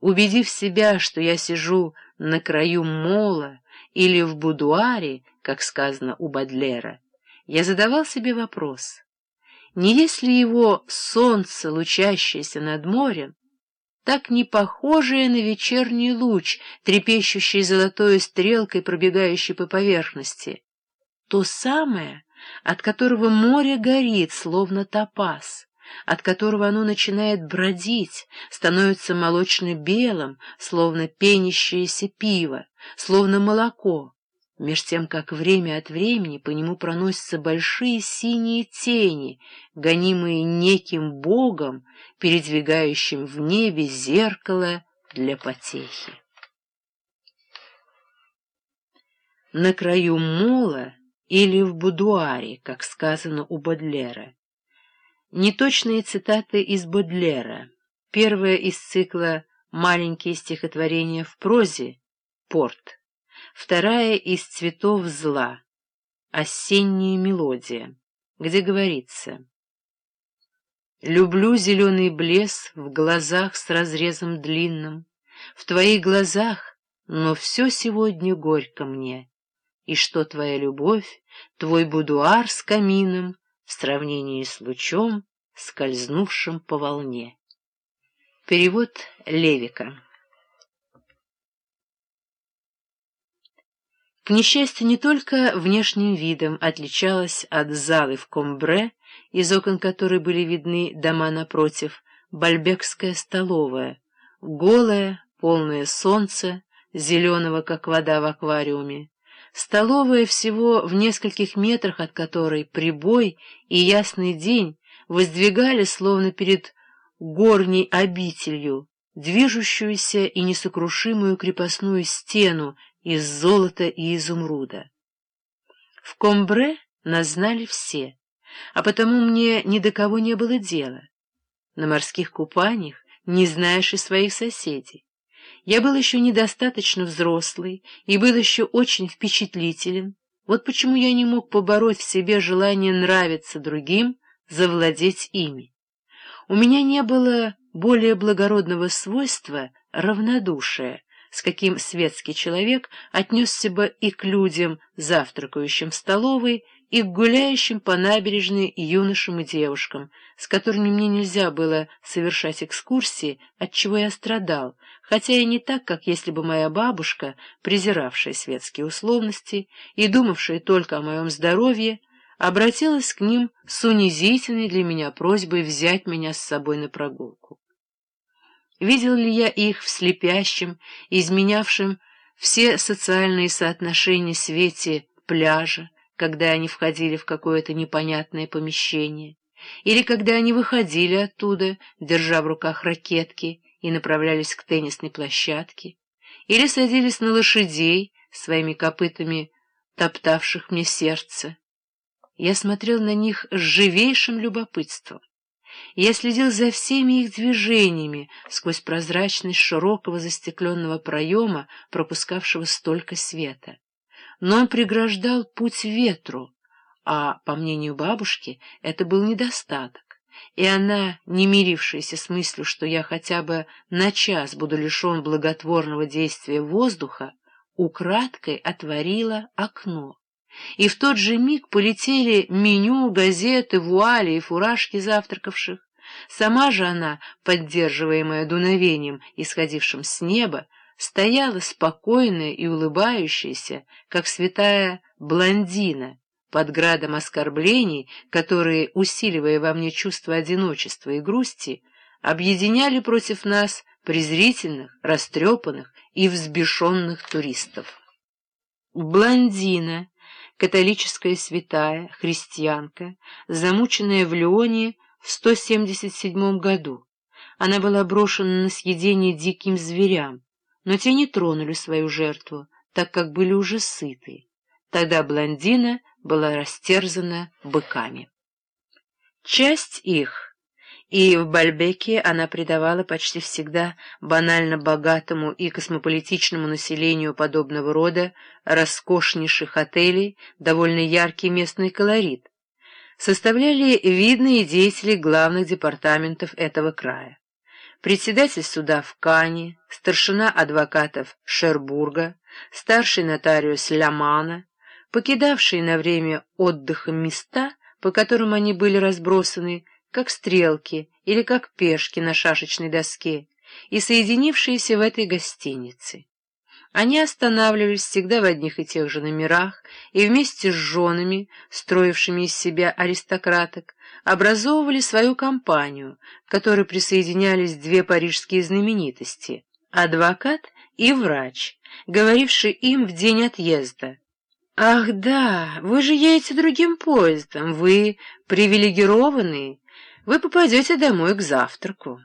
Убедив себя, что я сижу на краю мола или в будуаре, как сказано у Бадлера, я задавал себе вопрос, не есть ли его солнце, лучащееся над морем, так не похожее на вечерний луч, трепещущий золотой стрелкой, пробегающий по поверхности, то самое, от которого море горит, словно топаз, от которого оно начинает бродить, становится молочно-белым, словно пенящееся пиво, словно молоко, меж тем, как время от времени по нему проносятся большие синие тени, гонимые неким богом, передвигающим в небе зеркало для потехи. На краю мола или в будуаре, как сказано у Бодлера. Неточные цитаты из Бодлера. Первая из цикла «Маленькие стихотворения в прозе» «Порт». Вторая из «Цветов зла» «Осенняя мелодия», где говорится «Люблю зеленый блеск в глазах с разрезом длинным, в твоих глазах, но все сегодня горько мне» и что твоя любовь, твой будуар с камином в сравнении с лучом, скользнувшим по волне. Перевод Левика К несчастью, не только внешним видом отличалась от залы в Комбре, из окон которой были видны дома напротив, бальбекская столовая, голая, полное солнца, зеленого, как вода в аквариуме, Столовая всего в нескольких метрах от которой прибой и ясный день воздвигали, словно перед горней обителью, движущуюся и несокрушимую крепостную стену из золота и изумруда. В Комбре нас знали все, а потому мне ни до кого не было дела. На морских купаниях не знаешь и своих соседей. Я был еще недостаточно взрослый и был еще очень впечатлителен. Вот почему я не мог побороть в себе желание нравиться другим, завладеть ими. У меня не было более благородного свойства равнодушия, с каким светский человек отнесся бы и к людям, завтракающим в столовой, и к гуляющим по набережной юношам и девушкам, с которыми мне нельзя было совершать экскурсии, от чего я страдал, хотя и не так, как если бы моя бабушка, презиравшая светские условности и думавшая только о моем здоровье, обратилась к ним с унизительной для меня просьбой взять меня с собой на прогулку. Видел ли я их в слепящем, изменявшем все социальные соотношения свете пляжа, когда они входили в какое-то непонятное помещение, или когда они выходили оттуда, держа в руках ракетки, и направлялись к теннисной площадке, или садились на лошадей, своими копытами топтавших мне сердце. Я смотрел на них с живейшим любопытством. Я следил за всеми их движениями сквозь прозрачность широкого застекленного проема, пропускавшего столько света но он преграждал путь ветру, а, по мнению бабушки, это был недостаток, и она, не мирившаяся с мыслью, что я хотя бы на час буду лишен благотворного действия воздуха, украдкой отворила окно. И в тот же миг полетели меню, газеты, вуали и фуражки завтракавших. Сама же она, поддерживаемая дуновением, исходившим с неба, стояла спокойная и улыбающаяся, как святая блондина, под градом оскорблений, которые, усиливая во мне чувство одиночества и грусти, объединяли против нас презрительных, растрепанных и взбешенных туристов. Блондина, католическая святая, христианка, замученная в Леоне в 177 году, она была брошена на съедение диким зверям, но те не тронули свою жертву, так как были уже сыты. Тогда блондина была растерзана быками. Часть их, и в Бальбеке она придавала почти всегда банально богатому и космополитичному населению подобного рода роскошнейших отелей довольно яркий местный колорит, составляли видные деятели главных департаментов этого края. председатель суда в Кане, старшина адвокатов Шербурга, старший нотариус Лямана, покидавшие на время отдыха места, по которым они были разбросаны, как стрелки или как пешки на шашечной доске, и соединившиеся в этой гостинице. Они останавливались всегда в одних и тех же номерах и вместе с женами, строившими из себя аристократок, образовывали свою компанию, к которой присоединялись две парижские знаменитости — адвокат и врач, говоривший им в день отъезда. «Ах да, вы же едете другим поездом, вы привилегированные, вы попадете домой к завтраку».